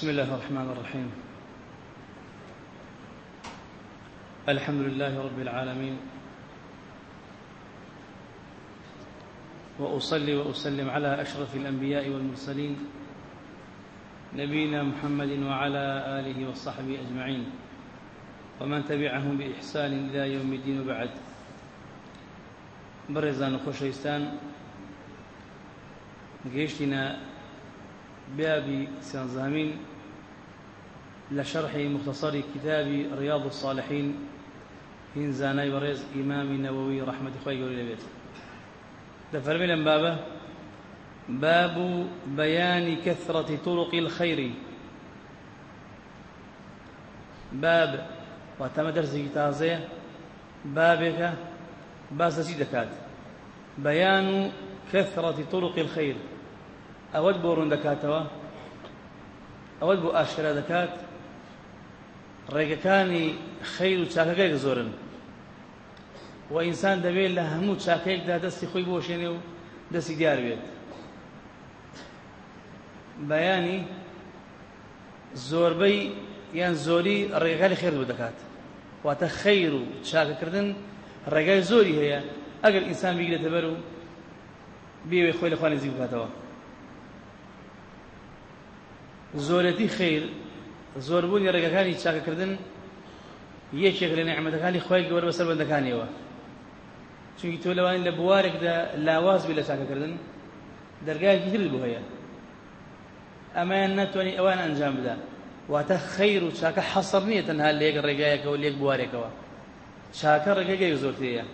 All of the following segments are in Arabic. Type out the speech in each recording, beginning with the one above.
بسم الله الرحمن الرحيم. الحمد لله رب العالمين. وأصلي وأسلم على أشرف الأنبياء والمرسلين نبينا محمد وعلى آله وصحبه أجمعين. ومن تبعهم بإحسان إلى يوم الدين وبعد. برزان خوشويستان گەیشتینە بابي سنزامين لشرح مختصر كتاب رياض الصالحين هين زاناي وريز إمام النووي رحمة الله يقول بيت دفرمي لن بابه. باب بيان كثرة طرق الخير. باب وتم درسي تازيه بابك باس سيدكات. بيان كثرة طرق الخير. ئەوەت بۆ ڕوون دەکاتەوە؟ ئەوەت بۆ ئاشکرا دەکات؟ ڕێگەکانی خەیر و چاکەکەی زۆرن. و ئینسان دەبێت لە هەموو چاکەیەکدا دەستی خۆی بۆشێنێ و دەستی دیار بێت. بەیانی زۆربەی یان زۆری ڕێگەکانی خێر بۆ دەکات. واتە خەیر و چاکەکردن ڕێگای زۆری هەیە. ئەگەر ئینسان بیگرێتە بەر و بێوێ خۆی لە خوانی نزیک بکاتەوە. زۆرەتی خیر زۆربوونی ڕێگەکانی چاکەکردن یەکێک لە نعمەتەکانی خۆی گەوەر بەسەر بەندەکانیەوە. چونکی تۆ لەوانی لە بوارێکدا لاواز بی لە چاکەکردن دەرگایەکی تر بۆ هەیە. ئەمایان ناتوانانی ئەوان ئەنجام بدە. واتە خەیر و چاکە حەسەر نییە تەنها لە یەک ڕێگایەکەوە لێک بوارێکەوە. چاکە ڕێگەگەی زۆرتەیە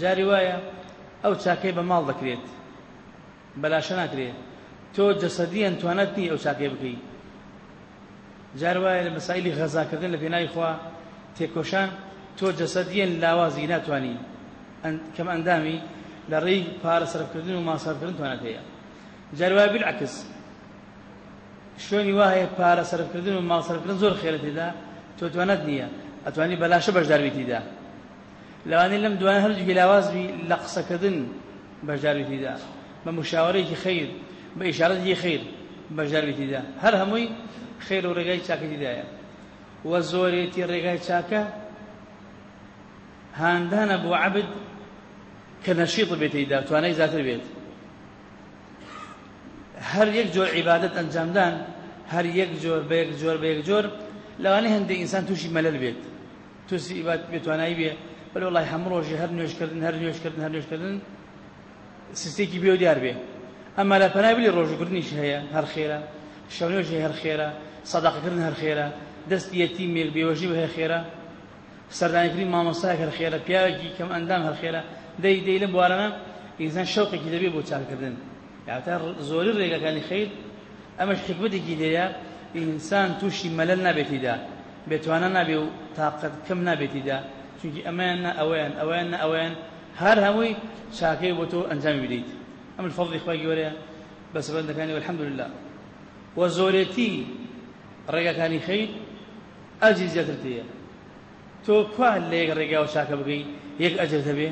جاری وایە ئەو چاکەی بە ماڵ دەکرێت. بەلاشە ناکرێت. تۆ جەسەدیان توانەت نی ئەو چاکێ بکەی. جار وایە لە مەسائلی غەزاکردن لە پێناوی خوا تێکۆشان تۆ جەسەدیان لاوازی ناتوانی کەم ئەندامی لە ڕێی پارە سەرفکردن و ماسەرکردن توانەت هەیە. جار وایە بالعکس. شوێنی وایە پارە سەرفکردن و ماسەرکردن زۆر خێرە تێدا تۆ توانەت نییە. ئەتوانی بەلاشە بەشداربی تیدا لەوانەیە لەم دوانە هەردووکی لاوازبی لە قسەکردن بەشداربی تیدا بە مشاوەرەیەکی خەیر بە ئشارەتی خیر بەژارێتیدا هەر هەمووی خێر و ڕێگای چاکەتیدایە وە زۆرێتی ڕێگای چاکە هاندانە بۆ عبد کە نەشیط بێتیدا توانای زیاتر بێت. هەر یەک جۆر عیبادەت ئەنجامدان هەر یەک جۆر بە یەک جۆر بە یەک جۆر لەوانەیە هەندێک ئینسان تووشی مەلل بێت. تووسی ئیبات بێتوانایی بێ بەلە وڵی هەمڕۆژی هەر نوێشکردن هەر نوێشکردن هەر نوێشکردن سستێکی بێ و دیار بێ. ئەمە لە پەنابلی ڕۆژگرنیش هەیە؟ هەر خێرە شەونێژی هەر خێرە سەداقەکردن هەر خێرە دەستی یەتیمێک بێوەژی بە هەیە خێرە سەردانیکردنی مامۆستایەک هەر خێرە پیاوێکی کەم ئەندام هەر خێرە دەی دەی لەم بوارانە ئینسان شەوقێکی دەبێت بۆ چاکردن. یاتا زۆری ڕێگەکانی خیر. ئەمەش حکمتێکی دەیە ئینسان تووشی مەلەل نابێتیدا. بێتوانە نابێ و تااقەت کەم نابێتیدا. چونکی ئەمەیان ئەویان ئەویان ئەویان هەر هەمووی چاکەی بۆ تۆ ئەنجام بدەیت. ئەم الفضلی خۆی گەورەیە بەس بەندەکانی والحمد لله. و زۆرێتی ڕێگەکانی خەیر ئەجی زیاتر تەیە تۆ کوا لە یەک ڕێگاوە چاکە بگەی یەک ئەجر دەبێ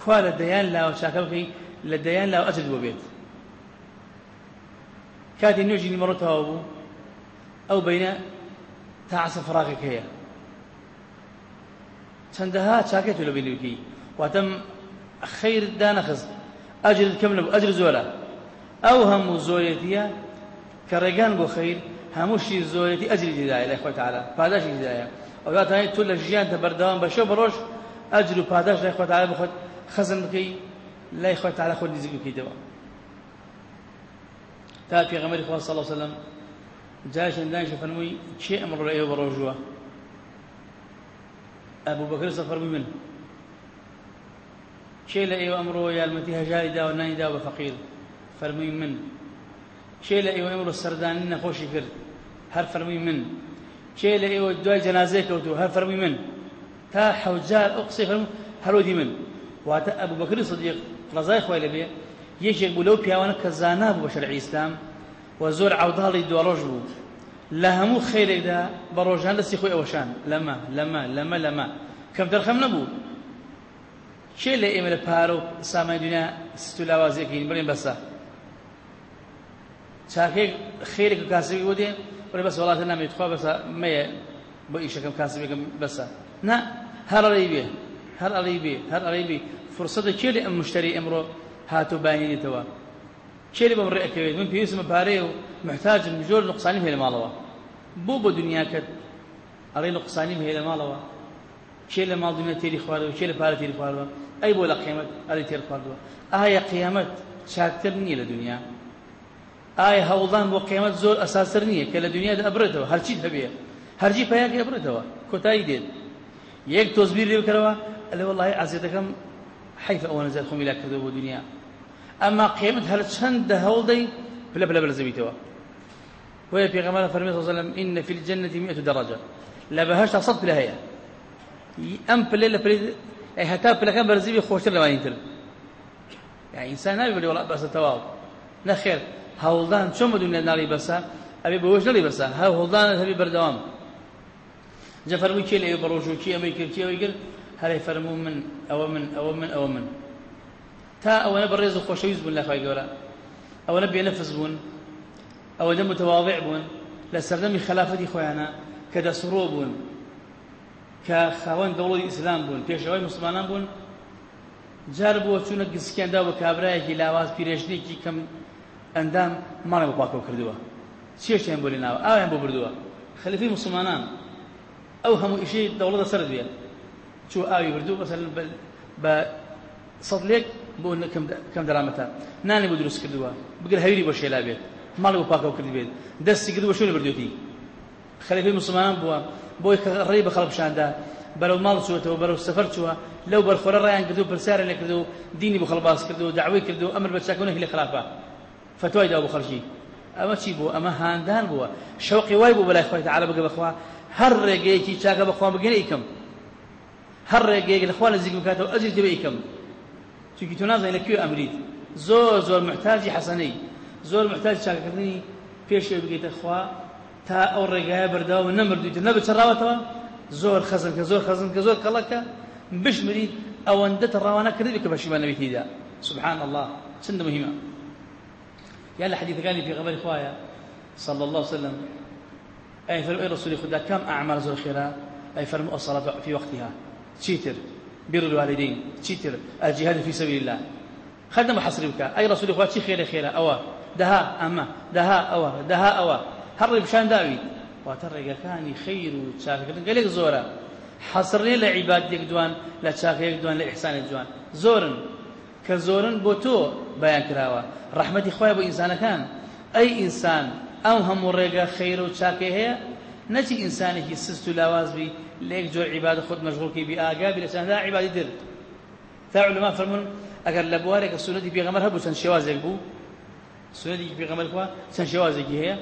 کوا لە دەیان لاوە چاکە بکەی لە دەیان لاوە ئەجر بۆ بێت کاتی نوێژی نیمەڕۆ تەواو بوو ئەو بینە تا عسە فراغێک هەیە چەندەها ئەجر کەم لەبوو ئەجر زۆرە ئەو هەموو زۆرێتیە کە ڕێگان بۆ خەیر هەمووشی زۆرێتی ئەجری تێدایە لای خوای تعالی پاداشی تێدایە ئەو داتانێت تۆ لە ژیانتە بەردەوام بە شەو بەڕۆژ ئەجر و پاداش لای خوای تعالی بخۆت خەزم بکەی لای خوای تعالی صلی الله علیه وسلم جاش اندانش فرمووی چێ ئەمڕۆ لە ئێوە بەڕۆژووە ئەبوو بەکر سەفەرمووی من کێ لە ئێوە ئەمڕۆ یارمەتی هەژاری دا و نانی دا فەقیر فەرمووی من لە ئێوە ئێمە سەردانی نەخۆشی کرد هەر فەرمووی من. لە ئێوە دوای جەنازەیە کەوتو هەر فەرمووی من. تا ئەو قسەی فەرموو هەرۆدی من. واتە ئەبوو بەکری سەدیق ڕەزای خوای لێبێ یەکێک بوو لەو پیاوانە کە زانا بوو بە شەرعی ئیسلام و زۆر عەوداڵی دووەڕۆژ بوو لە هەموو خێرێکدا بە ڕۆژان دەستی خۆی ئەوەشان لەمە لەمە چێ لە ئێمە لە پارە و سامای دنیا ست و لاوازیەکەین بڵێن بەسە چاکێک خێرێک کاسبی بۆ دێن بڵێ بەس وڵاتە نامێت خوا بەسە مەیە نا هەر ئەڵەی بێ هەر ئەڵەی بێ هەر ئەڵەی بێ فرسەتە چێ لە ئەم مشتری ئەمڕۆ هاتو باینێتەوە چێ لێ بەم ڕێەکەوێت من پێویستمە پارەیە و محتاجم زۆر نقصانی هەیە لە ماڵەوە بۆ بۆ دنیاکەت ئەڵێ نقصانی هەیە لە ماڵەوە چێ لە ماڵ دنیا تێری خواردەوە چێ لە پارە تێری خواردەوە ئەی بۆ لە قیامەت ئەڵێ تێر خواردەوە ئایا قیامەت چاکتر نییە لە دنیا؟ ئایا هەوڵدان بۆ قیامەت زۆر ئەساستر نییە کە لە دنیادا ئەبرێتەوە هەرچیت هەبێ. هەرجی پەیاکە ئەبرێتەوە کۆتایی دێت. یەک تۆزبیر لێ بکەرەوە ئەلێ وەڵی عزیەتەکەم حیف ئەوە نەزار خۆمی لا کردەوە بۆ دنیا. ئەما قیامەت هەر چەندە هەوڵدەی پلە پلە بەرزەویتەوە وهي في غمارة فرمي صلى الله عليه وسلم إن في الجنة مئة درجة. لا بهاش تصد بلا هي أي هتا بلا كان برزيبي خوشتر لما ينتر. يعني إنسان نبي بلي والله بس التواضع نخير. هولدان شو مدن ناري بس أبي بوش ناري بس ها هولدان هبي بردوام. جفر مي كيل بروجو كي أمي كيل كي ويقول هل يفرمون من أو من أو من أو من. تا أو أنا بريز خوشويز بالله خاي قولا أو نبي نفس بون. أو دم متواضع بون. لسردمي خلافتي خويانا كدا سرو بون كخوان دولة الإسلام بون بيشوي مسلمان بون جار بۆ چوونە گسکیاندا بە کابراایەکی لاواز پیرێژنێکی کەم ئەندام ماڵی بە پاکەوە کردووە. چێشیان بۆ لێ ناوە ئاویان بۆ بردووە. خەلیفی مسلمانان ئەو هەموو ئیشەی دەوڵەتە سەر بێ چوو ئاوی بردوو بەسەر بە سەد لێک بۆ کەم دەرامەتە. نانی بۆ دروست کردووە. بگەر هەویری بۆ شێلا بێت. ماڵی بۆ پاکەوە کرد بێت. دەستی کردووە شوێنە بردوێتی خەلیفی مسلمانان بووە. بۆی ڕێی بە خەڵبشاندا. بەرەو ماڵ چوەتەوە بەرەو سەفەر چووە. لەو بەرخۆرە ڕایان کردو پرسیارە لێ کردو دینی بۆ خەڵباس کردو داوای کردو ئەمر بە چاکۆنێکی لە خراپە. فتوای دا بۆ خەڵکی. ئەمە چی بوو ئەمە هاندان بووە. شەوقی وای بوو بەلای خوای تعالی بگە بەخوا هەر ڕێگەیەکی چاکە بەخوا بگەنە ئیکەم. هەر ڕێگەیەک لەخوا لە زیگ بکاتەوە ئەجر تێ ئیکەم. چونکی تۆ نازانی لەکوێ ئەمریت. زۆر زۆر محتاجی حەسەنەی. زۆر محتاج چاکەکردنی پێشێ بگەیتە خوا. تا ئەو ڕێگایە بەرداوە نەمردویتە نەبچڕاوەتەوە زۆر خەزن کە زۆر خەزن کە زۆر کەڵەکە بشمرید ئەوەندە تەڕاوانە کردی کە بەشیمان نەبێتیدا سبحان الله چەندە مهمە؟ يا لحديث قال في غبر خوايا صلى الله عليه وسلم أي فرم أي رسول خدا كم أعمال زور خيرا أي فرم الصلاة في وقتها تشيتر بر الوالدين تشيتر الجهاد في سبيل الله خدم حصري بك أي رسول خدا تشي خير خيرا أوا دها أما دها أوا دها أوا هرب بشان داوي واترقى كان خير وشاكر قال لك زورا. حصرني لعباد يقدوان لا شاكر يقدوان لإحسان يقدوان زورن. كزورن بوتو بيان كراوة رحمة إخوة بو إنسان كان أي إنسان أو هم رقا خير وشاكر هي نجي إنسانه سست لاواز بي ليك جور عباد خود مشغول كي بآقا بلسان لا عباد در تا علماء فرمون أقر لبوارك السنة دي بيغمر هبو سن شوازك بو؟ السنة دي بيغمر خوا شوازك هي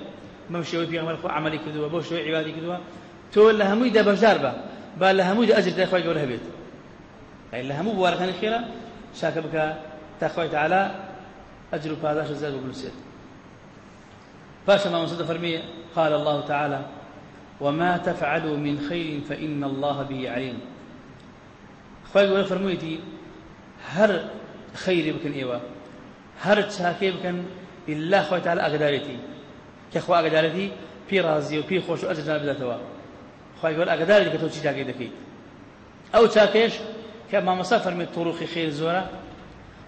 بەم شێوەی پێغمبەر خۆ عملی کردووە بۆ شێوەی عیبادی کردووە. تۆ لە هەمووی دا بەشدار بە با لە هەمووی دا ئەجر دای خۆی گەورە هەبێت. لە هەموو بوارەکانی خێرە شاکە بکە تا خۆی ئەجر و پاداش زاد وبنسێت باشا ما مصدق فرمية قال الله تعالى وما تفعلوا من خير فإن الله به عليم. خوي ولا فرميتي هر خير بكن إيوا هر تشاكي بكن إلا خوي تعالى أقدارتي کەخوا ئەگەدارەتی پێ ڕازی و پێی خۆش و ئەجرنا بداتەوە. خی گەۆر ئەگەداری کە تۆ چی تاگەی دەکەیت؟ ئەو چاکێش کە مامەسا فەرمێت تۆڕوخی خێر زۆرە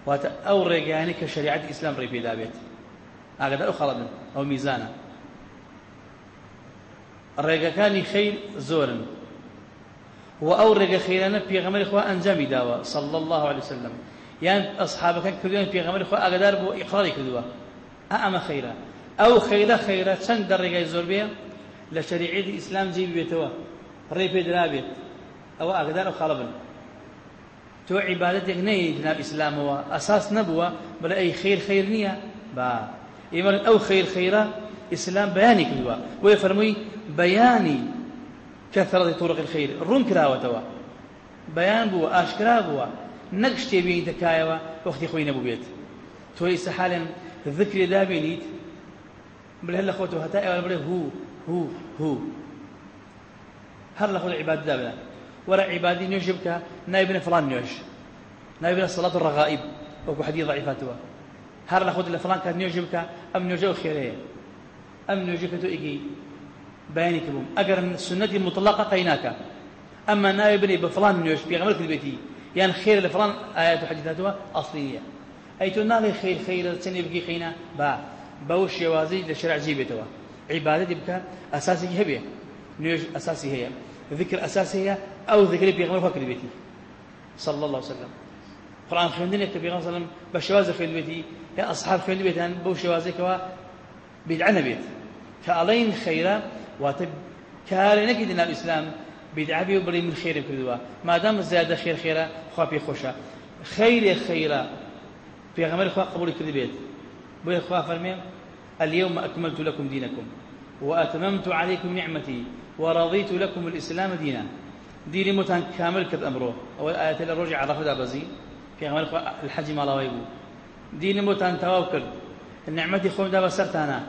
واتە ئەو ڕێگەیانی کە شریعەتی ئیسلام ڕێ پێدا بێت. ئاگدار ئەو خەڵەبن ئەو میزانە. ڕێگەکانی خەیر زۆرن. و ئەو ڕێگە خێرانە پێغەمەری خوا ئەنجامی داوە صلى الله عليه وسلم یان ئەصحابەکان کردویان پێغەمەری خوا ئاگدار بۆ ئیقراری کردووە. ئەمە خەیرە ئەو خەیرە خەیرە چەند دەڕێگای زۆر بێ لە شەریعەتی ئیسلام جێ بێتەوە ڕێ پێ درابێت ئەوە ئاگدار ئەو خەڵە بن تۆ عیبادەتێک نەیە جناب ئیسلامەوە ئەساس نەبووە بەڵێ ئەی خیر خیر نییە با. ئێمە ئەو خەیر خەیرە ئیسلام بەیانی کردووە بۆیە فەرمووی بەیانی كثرة طرق الخير. ڕوون کراوەتەوە بەیان بووە ئاشکرا بووە نەک شتێ بینیتە کایەوە وەختی خۆی نەبوو بێت تۆی سەحالن ذکرێ دابینیت بڵێ لە خۆتەوە هەتا ئێوە بڵێ هو هو هو. هەر لە خۆت عیباد دابنا وەرە عیبادی نوێژ بکە نایبنە فڵان نوێژ نایبنە سەڵات الرغائب وەکو حەدیث ضعیفاتەوە هەر لە خۆت لە فڵان کات نوێژ بکە ئەم نوێژە و خێرەیە ئەم نوێژە کە تۆ ئیگەی بەیانی کردبووم ئەگەر سنەتی مطلقە قەیناکە ئەمە ناوێ بنێ بە فڵان نوێژ پێغەمبەر کردبێتی یان خێر لە فڵان ئايات و حەدیثاتەوە ئەسڵی نییە ئەی تۆ ناڵێ خێر خەیرە چەندێ بگی خەینە با. لە شەرع جێ بێتەوە. عیبادەتی بکە ئەساسێکی هەبێ نوێژ ئەساسی هەیە. ذکر ئەساسی هەیە ئەو ذکری پێغەمبەر خوا کردبێتی. صلى الله عليه وسلم. قرآن خوێندنێک کە پێغەمبەر صلی بە شێوازە خوێندبێتی. یا ئەصحاب خوێندبێتیان بەو شێوازێکەوە بدعە نەبێت. کە ئەڵەین خەیرە واتە کارێ نەکەیت ناو ئیسلام بدعە بێ و بڵێ من خێرم کردووە. مادام زیادە خێر خێرە خوا پێ خۆشە. خەیرێ خەیرە پێغەمبەر خوا قبولی کردبێت. بۆیە خوا فەرمێ اليوم أكملت لكم دينكم وأتممت عليكم نعمتي ورضيت لكم الإسلام دينا. ديني متان كامل كذ أمره. أول آية الرجع على خدا بزي. في غمال الحج ما الله ويبو. ديني متان تواوكر النعمة خوم دا بسرتانا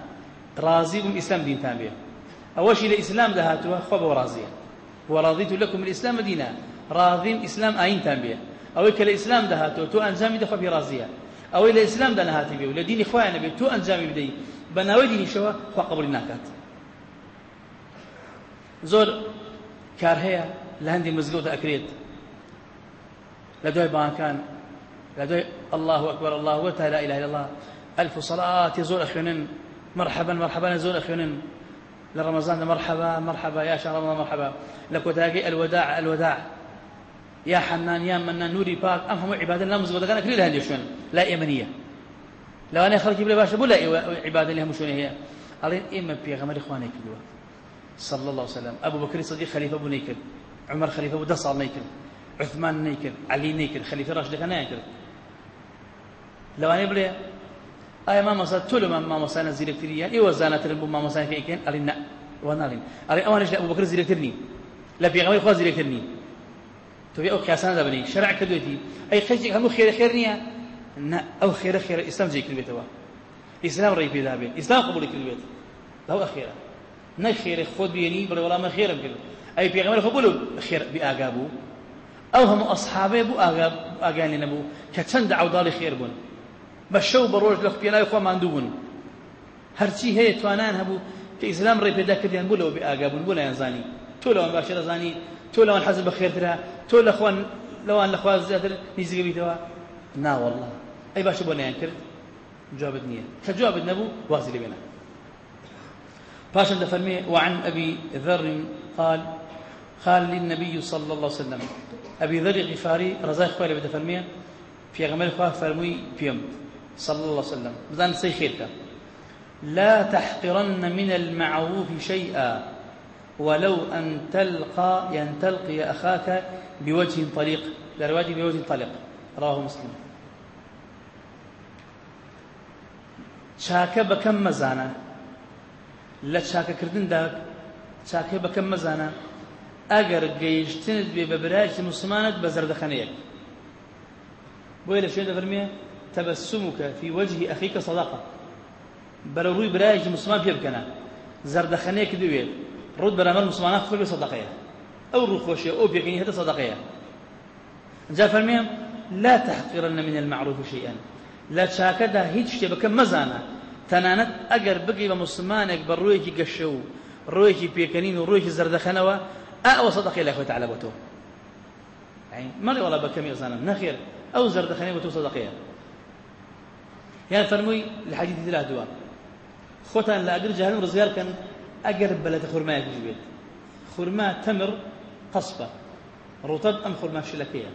راضي بم إسلام دين تابع أول شيء الإسلام ده هاتوا خوب ورازية. ورضيت لكم الإسلام دينا. راضي إسلام آين تابع أو كالإسلام ده هاتوا تو أنزامي ده خوب إلى الإسلام ده نهاتي بيه ولا دين إخواننا بيه تو أنزامي بدي بناوي ديني شوا خوا قبول ناكات زۆر کار هەیە لە لە دوای بانکان لە دوای الله أكبر الله وتا لا إله إلا الله ألف صلاة زور أخوانن مرحبا مرحبا زور أخوانن لرمضان مرحبا مرحبا يا شهر رمضان مرحبا. لكوتاقي الوداع الوداع يا حنان يا منان نوري باك. أم هم عبادة لا مزقود كان كل هندي شون لا إيمانية لو أنا خلقي بلا باشا بولا عبادة لهم شون هي. قالين إما بيغمر إخواني كلوا صلى الله عليه وسلم. أبو بكر الصديق خليفة أبو نيكر عمر خليفة أبو دصال نيكر عثمان نيكر علي نيكر خليفة راشد كان نيكر لو أنا بلي آية ما مصاد تولو ما ما مصانا زيركتريا إيه وزانا تربو ما في إيكين قال لا. وأنا لين قال أوانا أبو بكر زيركترني لا بيغمر إخوان زيركترني تبي أو قياسنا دبني شرع كدوتي أي خير هم خير خير نيا نا أو خير خير الإسلام زي كل بيتوا إسلام رأي في ذابين إسلام قبول كل بيت هو أخيرا نخير خود بيني بل ولا ما خير بكل أي بيغمر فبولو خير بأجابو أو هم أصحابه بو أجاب أجاني نبو كتند عودال خير بون بشو بروج لخ بينا يخوا ماندوبون هرچی هەیە توانان هەبوو کە ئیسلام ڕێ پێدا کردیان بوو لەوە بێئاگابوون بوو لایەن زانی. تۆ لەوان تۆ لەوان حەز بە خێرترە تۆ لەخوان لەوان لەخوا زیاتر نزیگە بیتەوە ناوەڵڵا ئەی باشە بۆ نیان کرد؟ جوابت نییە. کە جوابت نەبوو وازی بێنە. باشا دفرمي وعن أبي ذر قال قال للنبي صلى الله عليه وسلم. أبي ذر غفاري رزاق خوالي بدفرمي في أغمال خواه فرمي فيهم صلى الله عليه وسلم. بذان سي خيرك لا تحقرن من المعروف شيئا. ولو أن تلقى ين تلقي أخاك بوجه طليق. لرواية بوجه طليق. رواه مسلم. شاك بكم مزانه لە چاکەکردندا چاکەی بەکەم مەزانە ئەگەر گەیشتنت بێ بە برایکی مسلمانت بە زەردەخەنەیەک بۆیە لە شوێن دەفەرمێ تەبەسموکە فی وجهی ئەخیکە سەدەقە بەرە ڕووی برایکی مسلمان پێ بکەنە زەردەخەنەیەک دوێت بەرامەر مسلمانە خۆی بێ سەدەقەیە ئەو ڕوو خۆشیە ئەو پێکەنی هەتە سەدەقەیە جا فەرمێ لا تحقرن من المعروف شيئا لا چاکەدا هیچ شتێ بکە مەزانە تەنانەت ئەگەر بگەی بە مسلمانێک بە ڕوویەکی گەشە و ڕوویەکی پێکەنین و ڕوویەکی زەردەخەنەوە ئەوە سەدەقی لای خۆی تەعالی بۆ تۆ مەڵێ وەڵا بە کەمی ئەزانم نەخێر ئەو زەردەخەنەی بە تۆ سەدەقەیە یان فەرمووی لە حەدیثی ترا دووە خۆتان لە ئەگر جەهەنم ڕزگار کەن ئەگەر بەلەتە خورمایەکیش بێت خورما تەمر قەسبە ڕوتەب ئەم خورما شلەکەیە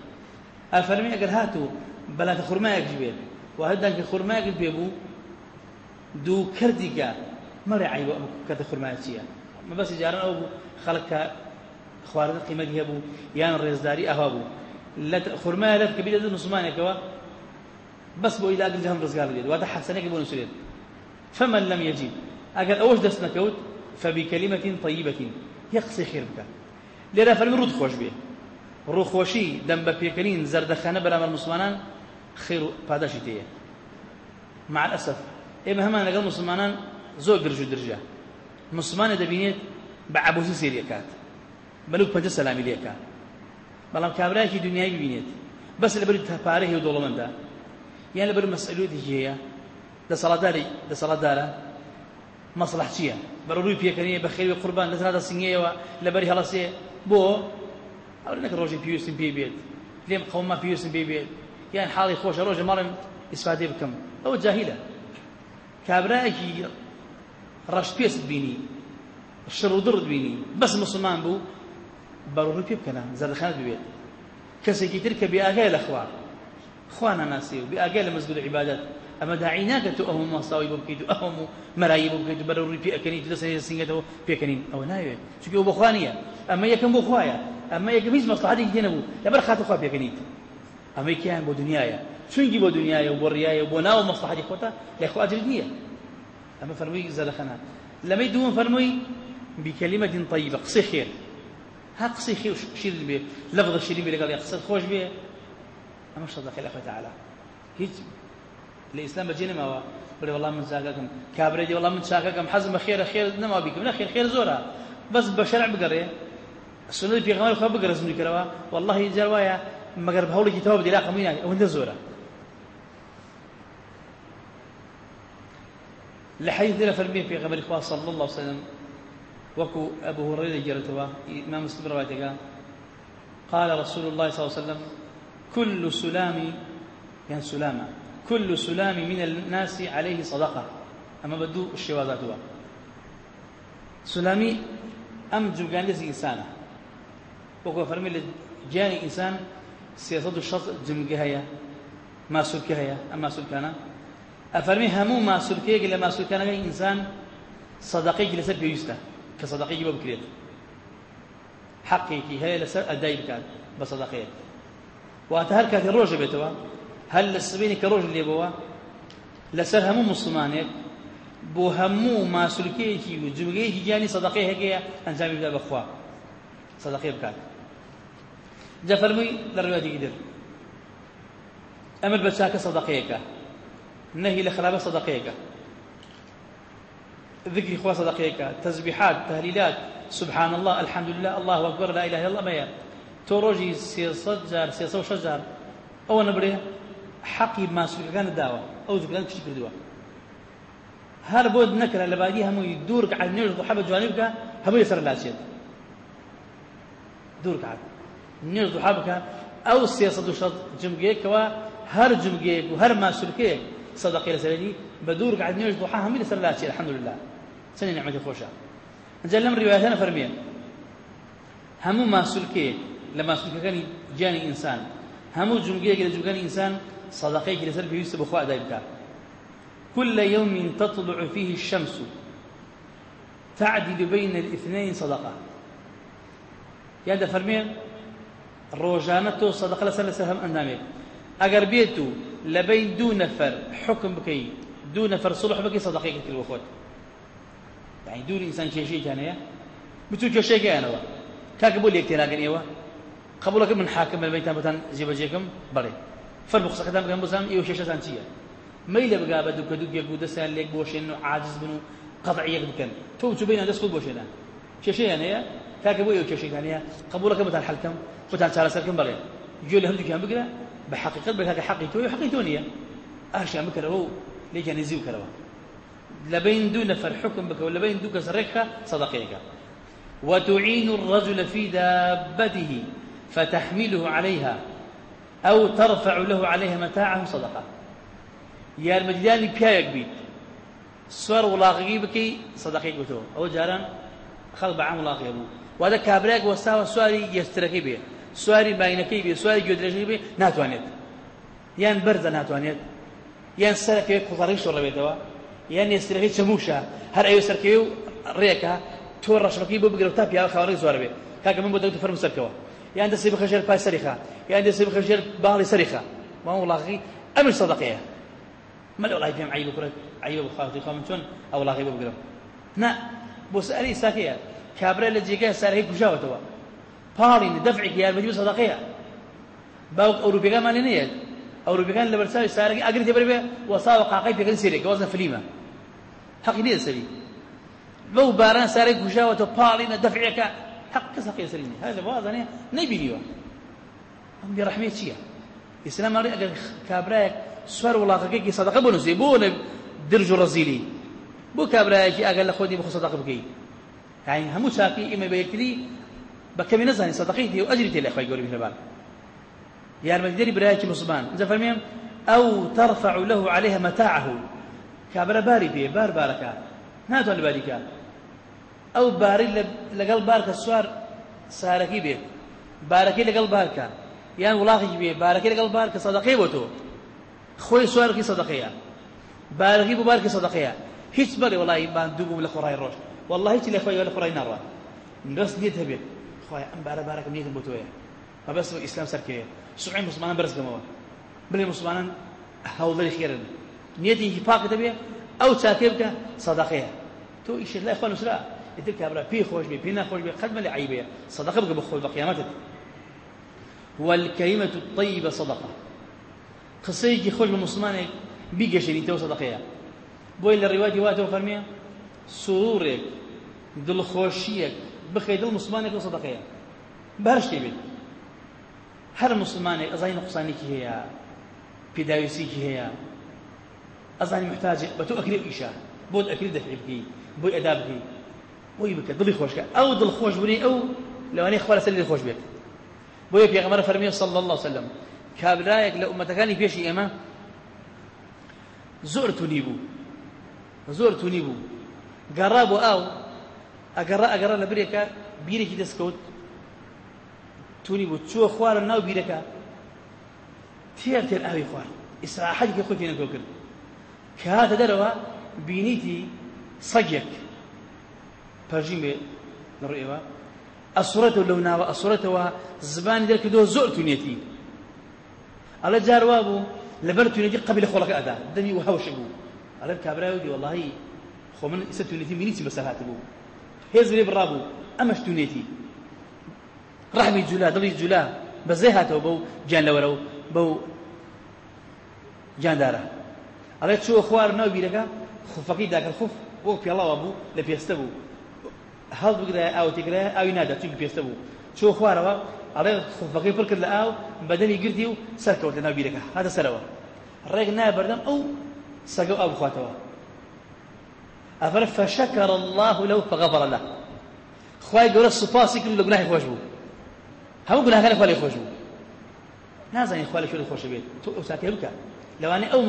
ئەفەرمی ئەگەر هاتوو بەلاتە خورمایەکیش بێت و هەردان کە خورمایەکت پێ بوو دوو کردیگە مەڕێ عیبە ئەم کەتە خورمایە چییە مە بەسی جاران بوو خەڵک کە خواردن قیمەتی هەبوو یان ڕێزداری ئەها بوو لە خورمایە لەت کە بیدە مسلمانێکەوە بەس بۆ ئیلاگل جەهەم ڕزگار بێت واتە حەسەنێکی بۆ نووسێت فمن لم يجد أقل أوش دست نكوت فبكلمة طيبة. يقصي خير بك لێرە فەرمی ڕوود خۆش بێ ڕووخۆشی دەم بە پێکەنین زەردەخانە بەرامەر مسلمانان خێر و پاداشی تەیە مع الأسف ئێمە هەمان لەگەڵ مسلمانان زۆر گرژ و درژە مسلمانە دەبینێت بە عبوسی سێریەکات بەلوک پەنجە سەلامی لێکە بەڵام کابراایکی دنیای ببینێت بەس لەبەر پارە هێ و دۆڵەمەندا یان لەبەر مەسئلوێتی هەیە دەسەڵاتداری دەسەڵاتدارە مەسلح چییە بەرە ڕووی پێکەنیە بە خێوی قوربان دەزراتە سنگەیەوە لەبەری هەڵەسێ بۆ ئەو نەکە ڕۆژی پێویستم پێ بێت لێم قەوما پێویستم پێ بێت یان حاڵی خۆشە ڕۆژە ماڵم ئیسفادێ بکەم ئەوە جاهیلە کابراایەکی ڕەش پێست بینی شڕ و دڕت بینی بەس مسلمان بوو بەڕووی پێ بکەنە زەردەخانت ببێت کەسێکی تر کە بێئاگای لە خوا خوا ناناسی و عیبادەت ئەمە داعی ناکە تو ئەوم مەساوی بۆ بکەیت و ئەوم و مەرایی بۆ بکەیت و بەرە ڕووی پێەکەنیت لەسەر سنگەتەوە پێکەنین ئەوە ناوێت چونکە ئەو بۆ خوا نییە ئەمە یەکەم بۆ خوایە ئەمە یەکەم هیچ مەسلحەتێکی تێ نەبوو لەبەر خاتە خوا پێکەنیت ئەمە کیان بۆ دنیاە چونکی بۆ دنیاە و بۆ ڕیایە بۆ ناو مەسلحەتی خۆتە لە خوا ئەجر نییە ئەمە فەرمووی زەرەخەنە لەمەی دووەم فەرمووی بكلمة طيبة. قصي خير. ها شير بيه لفظ الشيرين بيه قال يا قصي خوش بيه أما شاء الله خير تعالى. هيج الإسلام بجينا ما بلي والله من ساككم كابري دي والله من ساككم حزم خير خير نما بكم لا خير خير زورا بس بشرع بقريه السنة في غمار خبر بقرا زمي كروا والله جروايا مگر بهولي كتاب دي لا قمينا وانت زورا لحديث لا فرمي في غمار إخوة صلى الله عليه وسلم وكو أبو هريرة جرتوا إمام مسلم روايته قال رسول الله صلى الله عليه وسلم كل سلام يعني سلامة كل سلام من الناس عليه صدقة. أما بدو الشوازات هو سلامي أم جوغان لسي إنسانة وكو فرمي جاني إنسان سياسة الشخص جمجة هيا ما سلك هيا أما سلكانا أفرمي همو ما سلكيك لما سلكانا إنسان صدقيك لسر بيوسته كصدقيك بكريت. حقيقي هي لسر أداي بكات بصدقيت وأتهر كاتي روجة بيتوا. هل السبيني كروج اللي بوا؟ لسر همو مسلمانيك بو همو ما سلكيكي وجمعيكي جاني صدقيه هكيا أنجام بدا بخوا. صدقيه بكات. جا فرمي للرواية قدر أمر بتشاك صدقيك نهي لخرابة صدقيك ذكر إخوة صدقيك تسبيحات تهليلات. سبحان الله الحمد لله الله أكبر لا إله إلا الله ما يا. توروجي سياسة جار سياسة وشجار أو نبريه حقي ما سوق كان الدعوة أو ذكران كشي كردوا هر بود نكره لبادي همو يدورك على نير ضحى جوانبك همو يسر لاسيد دورك على نير ضحى أو سياسة وشط جمجيك و هر جمجيك وهر ما سلكيك صدقي لسردي بدورك على نير ضحى همو يسر لاسيد الحمد لله سنة نعمة خوشة جل لم رواياتنا فرميا همو ما سلكيك لما كان جاني إنسان همو جمجيك لجمجاني صدقيك لسر بيوسف بخواء دايبك كل يوم تطلع فيه الشمس تعدل بين الاثنين صدقة. يا ده فرمين روجانته صدقة لسر لسر هم أندامك أقر بيتو لبين دو نفر حكم بكي دو نفر صلح بكي كل وخوت يعني دون إنسان شيء شيء كان يا بتو كان هو كاكبول يكتير لكن إيوه قبولك من حاكم البيت مثلا جيب جيكم بري فەرمو قسەکەتان بگەم بزانم ئێوە کێشەتان چییە مەیلە بگا بە دووکە دووکێک و دەستیان و عاجز بن و قەضعیەک بکەن تۆ چ بینە دەست خود بۆشێنە کێشەیان هەیە کاکە بۆ ئێوە کێشەیان هەیە قبولەکە بتان حەلکەم بتان چارەسەرکەم بڵێ گوێ لە هەردووکیان بگرە بە حقیقت بە کاکە حەقی تۆ حەقی تۆ نییە ئاشیان بکەرەوە و لێکیان نزی بکەرەوە لبين دو نفر حكم بك ولبين دو كسرك صدقيك. وتعين الرجل في دابته فتحمله عليها. أو ترفع له عليها متاعه صدقة. يا المجدان بيايك بيت. سوار ولاغي بكي صدقيك بتو أو جاران خلق بعام ولاغي أبو وهذا كابراك وستاوى سواري يستركي بيه. سواري باينكي بيه. سواري جودرشي بيه. ناتوانيت. يان برزة ناتوانيت. يان سركي قطري شو ربيتوا يان يستركي شموشة هر أيو سركي ريكا. تور رشبكي بو بقرب تاب يا خواري سوار بيه. كاكا من بدو تفرم سركوا يعني دسي بخشير باي سريخة. يعني دسي بخشير باغلي سريخة. ما هو لاغي أمش صدقية. ما والله فيهم عيب كرة عيب بخاطر خامن شون أو لا غيب بقرب نا بس أري ساكية. كابرا اللي جيكا سار هيك وشاوة توا بارين دفعك يا المجيب صدقية. باوك أوروبيا كان مالي نيت أوروبيا كان اللي برسال سار أجري تبربي وصاوة قاقي كل سيرك وزن فليمة. حق نيت سري لو باران سار هيك وشاوة بارين دفعك. حق كسقي سريني هذا وازني نبي ليوا هم برحمة شيء إسلام أري أجر كابراك سوار ولا كي صدقة بنوسي بون درج رزيلي بو كابراك أجر لخودي بخو صدقة بكي يعني همو شاكي إما بيكتري بكم نزاني صدقيتي وأجرتي لأخوي يقولي في البال يا المجدري برايك مصبان إذا فهمين؟ أو ترفع له عليها متاعه. كابرا باري بيه بار باركا. ناتو الباركا أو باري لقل باركا السوار ساركي بيه. باركي لقل باركا. يعني ولاخي بيه. باركي لقل باركا صدقي وتو خوي سواركي صدقيا باركي بباركي صدقيا هيش بري والله بان دوبو لخوراي الروش والله هيك اللي خوي ولا خوراي نار بس نيتها بيه خويا أم بارك بارك نيتهم بوتويا ما بس الاسلام سركيه سعين مسلمان برس كما بلي مسلمان هؤلاء خيرا نيتي هي باك تبيه أو تاكبك صدقية. تو إيش لا اخوان سلا يدك أبرأ في خوش بي بينا خوش بي خدمه لعيبه صدقة بك بخوي بقيامتك والكلمة الطيبة صدقة. قصيك خوش بمسلمان بيجي شيء تو صدقيه بوي الرواية واتو فرمية سرورك دل خوشيك بخي دل مسلمانك بيت. هەر مسلمانێک ئەزای نقصانێکی هەیە پێداویستێکی هەیە ئەزانی محتاجێک بە تۆ ئەکرێ ئیشا. بۆت ئەکری دەفعی بکەی بۆی ئەدا بکەی بۆی بکە دڵی خۆشکە ئەو دڵ خۆش بوونی ئەو لەوانەیە خوا لەسەر خۆش بێت. بۆیە پێغەمبەر فەرمیێ صلی الله وسلم کابرایەک لە ئومەتەکانی پێشی ئێمە زۆر تونی بوو. زۆر تونی بوو. گەڕا بۆ ئاو ئەگەڕا ئەگەڕا لە برێکە بیرێکی دەستکەوت. تونی بوو. چووە خوارە ناو بیرەکە تێر تێر ئاوی خوارد ئیسراحەتێکی خۆی پێ نەکەو کرد. کە هاتە دەرەوە بینیتی سەگێک. پەژین بێ لەڕێەوە ئەسوڕەتەوە لەو ناوە ئەسوڕەتەوە زبانی دەرکردەوە زۆر تونێتی ئەڵە جاروا بوو لەبەر تونێتی قبل خۆڵەکە ئەدا دەمی و هەوشە بوو. ئەڵە کابراوی وەڵی خۆ من ئیسە تونێتی مینیتی بەسەر هاتبوو هێز لێ بڕابوو ئەمەش تونێتی ڕحمی جولا دڵی جولا بەزێ هاتەوە بەو گیان لەوەرە و بەو گیاندارە ئەڵێ چووە خوار ناو بیرەکە خوفەکەی داکرد خوف بۆ پێڵاوە بوو لە پێستە بوو. هەڵ بگرای ئاوتێکرای ئاوی نادا چونکی پێستە بوو چوە خوارەوە ئەڵێ خوفەکەی پڕ کرد لە ئاو بەدەمی گردی و سەرکەوت لە ناو بیرەکە هاتە سەرەوە ڕێک نایە بەردەم ئەو سەگە ئاو الله له فغفر له. خوای گەورە سوپاسی کرد لە گوناهی خۆش بوو هەموو گوناهەکانی خوا لێ خۆش بوو نازانی خوا لە شوێنی خۆشە بێت تۆ ئەو ساتێ بکە لەوانەیە ئەو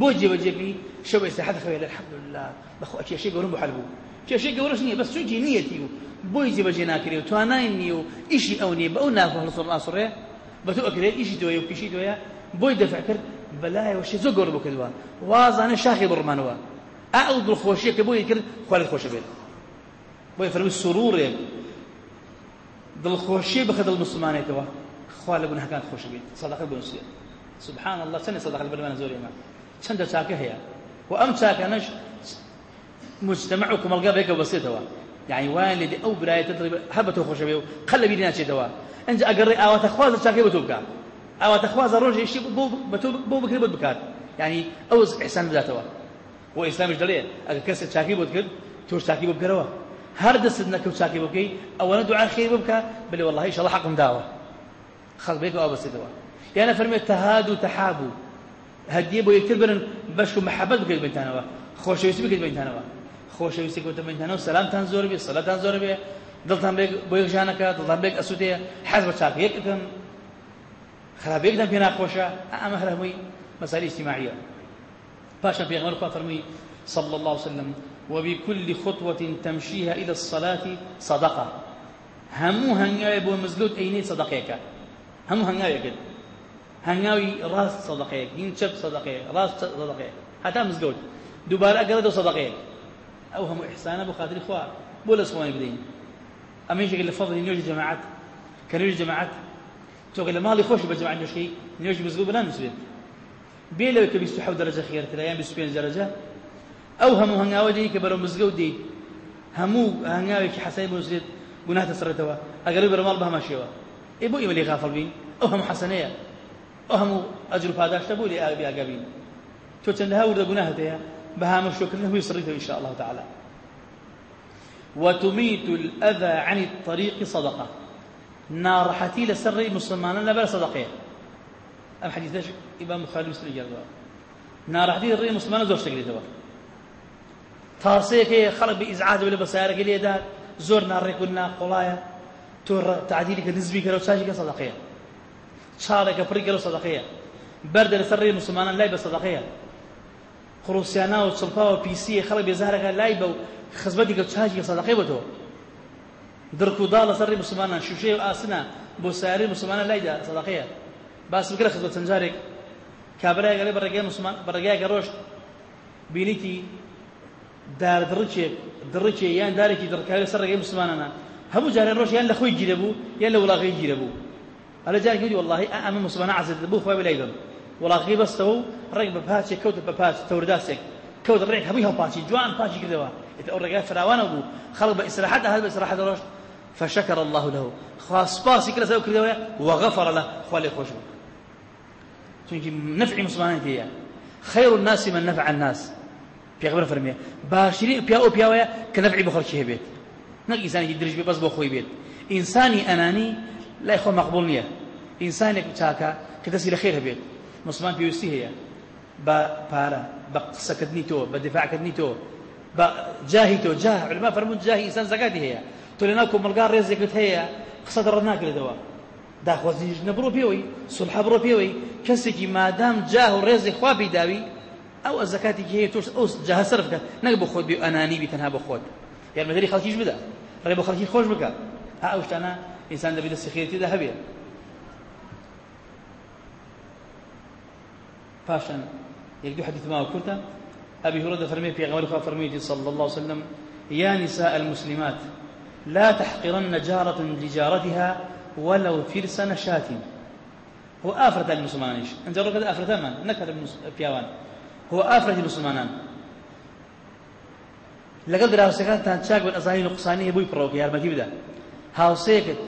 بۆ جێبەجێبی شەو ئێستاحەت خەوێ الحمد لله. بەخۆ کێشەی گەورم بۆ حەل بوو کێشەی گەورەش نییە بەس چونکی نیەتی و بۆی جێبەجێ ناکرێ و توانای نییە و ئیشی ئەو نییە بە ئەو نافە هەڵسڵ ئاسڕێ بە تۆ ئەکرێت ئیشی تۆیە و پیشی تۆیە بۆی دەفع کرد بەلایەوە شێ زۆر گەور بۆ کردووە وازانە شاخی بڕمانەوە ئەو دڵخۆشیە کە بۆی کرد خوا لێت خۆشە بێت بۆی فەرمی سرورێک دڵخۆشی بخە دڵ لە بنووسێت سبحان الله چەند سەدەقە لەبەرمانە زۆر ئێمە چەندە چاکە هەیە؟ و ئەم چاکانەش مجتمع و کۆمەلگا بێکە بەسێتەوە. يعني وان لدي أو برايه تضرب هبته خوش بيو خلى بيدنا ناچێتەوە انج اگر ئاواتە خوازە چاکەی بەتۆ بکات ئاواتە خوازە ڕۆژێ شی بۆ بۆ بکرێ بۆ بکات. يعني ئەو ئحسان بداتەوە. و ئیسلامیش دەڵێ ئەگەر کەسێک چاکی بۆت کرد تۆش چاکی بۆ بکەرەوە هەر دەستت نەکەوت چاکی بۆ بکەی ئەوەنە دوعا خێر بۆ بکە بڵێ والله ئیشەڵە حەقم داوە. خەڵ بێک ئەو بەسێتەوە. یانە فەرمێت تەهاد و تەحابوو هەدیە بۆ یەکتر برن بەش و محەبەت بکەیت بینتانەوە خۆشەویستی بکەیت بینتانەوە خۆشەویستی کەوتە بینتانەوە سەلامتان زۆر بێ سەلاتان زۆر بێ دڵتان بێک بۆ یەکژانەکە دڵتان بێک ئەسوودەیە حەز بە چاکەیەک بکەن خراپەیەکتان پێ ناخۆشە ئەمە هەر هەمووی پاشا پێغەمبەر خوا فەرمووی صلى الله عليه وسلم وبكل خطوة تمشيها إلى الصلاة صدقة. همو هنگاوي بو مزلوت أيني صدقيك همو هنگاوي هنگاوي راس صدقيك دين شب صدقيك راس صدقيك حتى مزلوت دوباره أقرد صدقيك أو هم إحسانا بخاطر إخوة بولا إخواني بدين أما يجي لفضل نيوجي جماعات كان يوجي جماعات تقول مالي خوش بجماعة نيوجي نيوجي مزلوت بلا نسبت بێ لەوەی کە 27 دەرەجە خێرترە یان 25 دەرەجە ئەو هەموو هەنگاوەی کە بەرەو مزگەوت دێیت هەموو هەنگاوێکی حەسەی بۆزرێت گوناتە سەرەتەوە ئەگەر بەرەماڵ بە هەماشێوە ئێ بۆ ئێمە لێ غافڵ بین. ئەو هەموو حەسەنەیە ئەو هەموو ئەجر و پاداشتە بۆ لێ ئاگەبی ئاگەبین تۆ چەندەها وردە گوناهت هەیە بە هامەشۆکردن شاء الله تعالى. وتميت الأذى عن الطريق صدقة. ناڕەحەتی لەسەر ڕێی مسلمانان لەبەر سەدەقەیە ئەم حەدیثەش ئیمام بخاری مسلم جاردەوە ناڕەحەتی ڕێی مسلمانە زۆر شتێکرێتەوە تاسەیەک هەیە خەڵک بە ئیزعاج لە بەسایارەکە لێدا زۆر ناڕێکون ناقۆڵایە تۆ کە نزبی کەرە و چاژی کە سەدەقەیە چاڵێکە پڕی کەرە و سەدەقەیە. بەردە لەسەر ڕێی مسلمانان لای بە سەدەقەیە. خڕوسیانە و چڵپا و پیسیە خەڵک بێزارەکە لای بە و خزمەتی کە چاژی سەدەقەی بۆ تۆ درک و داڵ لەسەر ڕێی مسلمانان شوشەیە و ئاسنە بۆ ساری مسلمانە لایدا سەدەقەیە. باس بگرە خزمەت چەند جارێک کابرای گەڵێ بەڕێگەی مسلمان بەڕێگایکە ڕۆشت. بینیتی دار دڕچێک دڕچێ یان دارێکی دڕکاوی سەر ڕێگەی مسلمانانە. هەموو جارێ ڕۆژ یان لە خۆی گیرە بوو یان لە وڵاغی گیرە بوو. هەلە جارێکی وتی والله ئەمە مسلمانە عزت بوو خۆی بەلای بم وڵاغی بەستەوە و ڕێک بە پاچێک کەوت بە پاچ تەورداسێک کەوت ڕێک هەمووی جوان پاچی کردەوە ئەو ڕێگای فراوانە بوو خەڵک بە ئیسراحەت هەل بە ئیسراحەت ڕۆشت فشكر الله له. خاص باسي كلا سوى كذا وغفر له. خالي خوشو. تونجي نفع مسلمان هي خير الناس من نفع الناس. في خبر فرمي. باشري بيا أو بيا كنفع بخل شي بيت. نق انسان يدرج بس بو خوي بيت. إنساني لای خۆ مەقبول نییە. ئینسانێک چاکە کە دەستی لە خێر هەبێت. مسلمان پێویستی هەیە. بە پارە بە قسەکردنی تۆ بە دفاعکردنی تۆ بە جاهی تۆ جاه علما فەرمون جاهی ئینسان زەکاتی هەیە. تۆ لەناو کۆمەلگا ڕێزێکت هەیە قسەت ڕەت ناکرێتەوە. داخوازیش نەبڕۆ پێوەی سلح بڕۆ پێوەی کەسێکی مادام جاه و ڕێزی خوا پێداوی ئەو ئەزەکاتی هەیە تۆش ئەو جاه سەرف کە نەک بۆ خۆت بێ ئەنانی بی تەنها بۆ خۆت. یارمەدەری خەڵکیش بدە ڕێ بە خەڵکی خۆش بکە. ئەو شتانە دەستی خێرەتیدا هەبێت پاشان یەک دوو حديث ما كنت. أبي هريرة فرمي في غمر فرميتي صلى الله عليه وسلم يا نساء المسلمات لا تحقرن جارة لجارتها ولو فرس نشاة هو آفرة المسلمانيش أنت رأيك آفرة من نكر بياوان هو آفرة المسلمانان. لەگەڵ دراوسەکانتان چاک بن ئەزانی نقصانی بووی پڕۆکە یارمەتی بدە هاوسەیەکت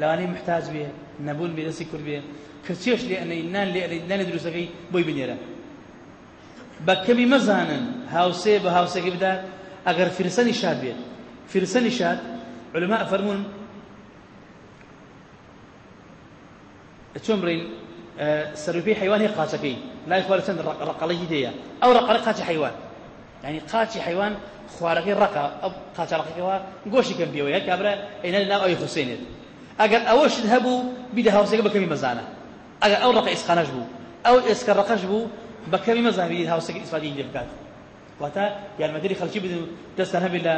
لەوانەی محتاج بێ نەبوون بێ دەستی کورد بێ کە چێش لێ ئەنەی نان لێ نانی دروستەکەی بۆی بنێرە بە کەمی مەزانن هاوسێ بە هاوسەکەی بدات ئەگەر فرسەنی شاد بێت فرسان شاد علماء فرمون. چۆن بڕین سەرپی حیوان هەیە قاچەکەی لای خوارە چەند ڕقەڵەی هەیە ئەو ڕقەڵە قاچی حیوان يعني قاچی حیوان خوارەکەی ڕقە ئەو قاچەڵەکەەوە گۆشی کەم یە کابرا ئەینە ناو ئەوی حوسێنێت ئەگەر ئەوەشت هەبوو بیدە هاوسەکە بەکەمی مەزانە ئەگەر ئەو ڕقە ئیسخانەش بوو ئەو ئێسکە ڕقەش بوو بەکەمی مەزانبی هاوسەکە ئیسفادی لێ بکات واتە یارمەدەری خەڵکی بدن دەستان هەبێت لە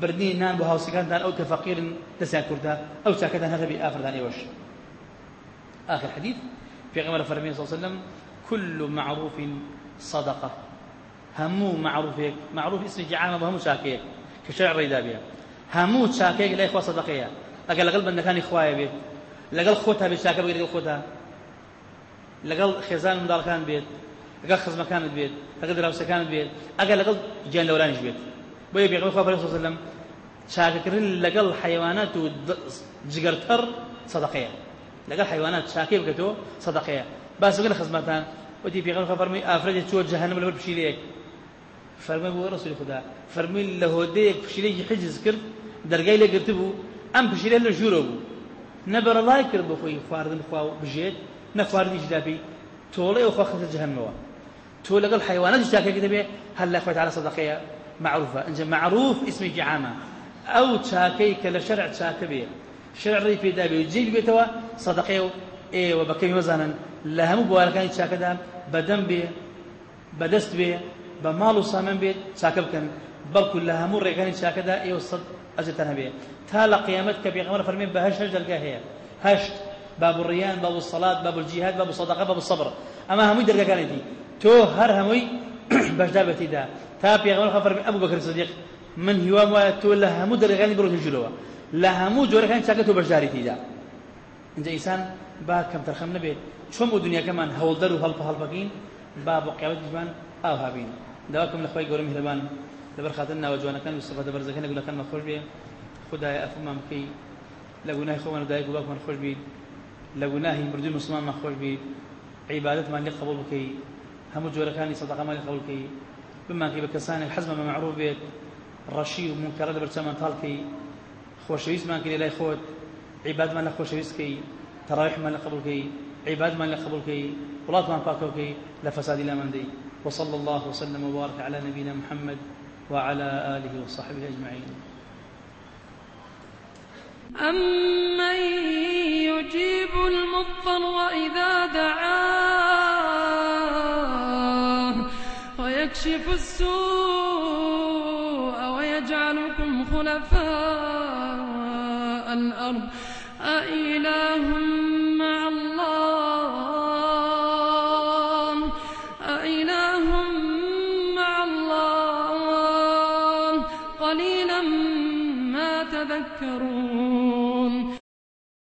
بردنی نان بۆ هاوسەکانتان ئەو کە فەقیرن دەستیان کووردا ئەو چاکەتان هەبی ئافردان ئێوەش آخر حديث. في غمر فرمي صلى الله عليه وسلم كل معروف صدقة. همو معروفك معروف اسم جعامة وهمو شاكيك. كشرع ريدا همو شاكيك لا إخوة صدقية. أقل قلب أن كان إخوايا بيت لقل خوتها بشاكة بغير خوتها لقل خزان مدار كان بيت لقل خزمة كانت بيت لقل دراوسة كانت بيت أقل لقل جان لورانش بيت بۆیە پێغمبەر خوا و سلم چاکەکردن لەگەڵ حیوانات و جگەرتەر سەدەقەیە لەگەڵ حیوانات چاکەی بکەتەوە سەدەقەیە باس بگەنە خزمەتان وتی پێغمبەر خوا فەرمووی ئافرەتێک چوە جەهەنەم لەبەر پشیلەیەک. فەرمووی بۆ ڕسولی خدا فەرمووی لە هۆدەیەک پشیلەیەکی حجز کرد دەرگای لێ گرت بوو ئەم پشیلە لە ژوورە بوو. نەبەرەڵای کرد بۆ خۆی خواردن خوا بژێت نەخواردنیش دابی تۆڵەی ئەو خوا خەتە جەهەنەوە تۆ لەگەڵ حیوانات چاکەکە دەبێ هەر لە خۆی تعالی سەدەقەیە معروفة إنجا معروف اسم جعامة أو تشاكي كلا شرع تشاكبي شرع ري في دابي وجيل بيتوا صدقيو إيه وبكي وزنا لها مبوالكان تشاكدا بدم بي بدست بي بمال صامن بي تشاكبكن بل كلها مر كان تشاكدا إيه وصد أجتنا بي تالا قيامتك بيغمر فرمين بهش هش القاهية هشت. باب الريان باب الصلاة باب الجهاد باب الصدقة باب الصبر. أما همي درجة كانت تو هر همي بەشدابەتی دا. تا پێغەمبەر خەفەر ئەبوو بەکر سدیق من هیوام وایە تۆ لە هەموو دەرەکانی بڕۆتە ژوورەوە لە هەموو جۆرەکانی چاکە تۆ بەشداری تیدا اینجا ئینسان با کەم تەرخەم نەبێت چۆن بۆ دنیاکەمان هەوڵدەر و هەڵپە هەڵپەکەین با بۆ قیامەتیمان ئاو هابین داواکەم لە خۆی گەورم هێلەبان لەبەر خاتن ناوە جوانەکان و سەفەتە بەرزەکان لەگولەکانمان خۆش بێ خدای ئەفمان بکەی لە گوناهی خۆمان دایک و باکمان خۆش بیت لە گوناهی مردوی مسلمانمان خۆش بیت عیبادەتمان لێ قبول بکەی هەموو جۆرەکانی سەدەقەمان لێ قبول بکەی بمانکەی بە کەسانی حەزمە بە معروف بێت ڕەشی و منکەرە لەبەر چامان تاڵکەی خۆشەویستمان کرێ لای خۆت عیبادمان لە خۆشەویستکەی تەڕاویحمان لە قبولکەی عیبادمان لە قبولکەی وڵاتمان پاکەوکەی لە فەسادی لا مندەی وصلى الله وسلم وبارك على نبينا محمد. وعلى آله وصحبه أجمعين. أمن يجيب المضطر إذا دعاه ويكشف السوء ويجعلكم خلفاء